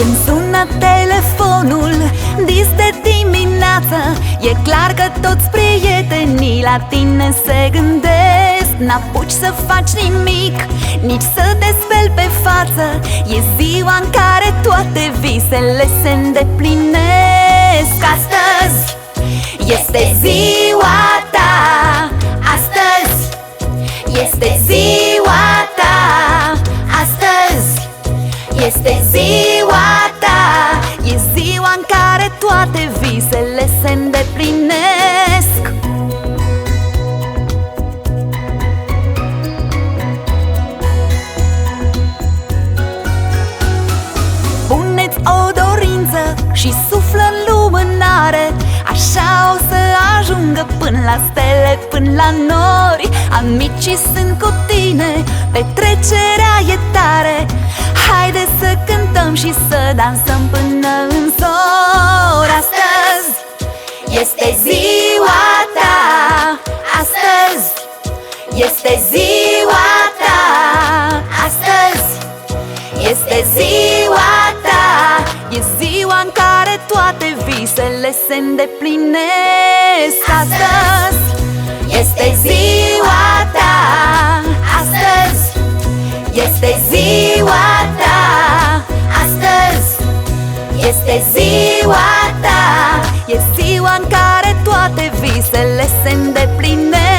Când sună telefonul Dis de dimineață E clar că toți prietenii La tine se gândesc. N-apuci să faci nimic Nici să te speli pe față. E ziua în care toate visele se îndeplinesc. Astăzi este zi se îndeplinesc. Puneți o dorință și suflă în lumânare Așa o să ajungă până la stele, până la nori. Amicii sunt cu tine, petrecerea e tare. Haide să cântăm și să dansăm până este ziua ta. Astăzi este ziua ta. Astăzi este ziua ta. E ziua în care toate visele se îndeplinesc. Astăzi este ziua ta. Astăzi este ziua ta. Astăzi este ziua ta se îndeplinesc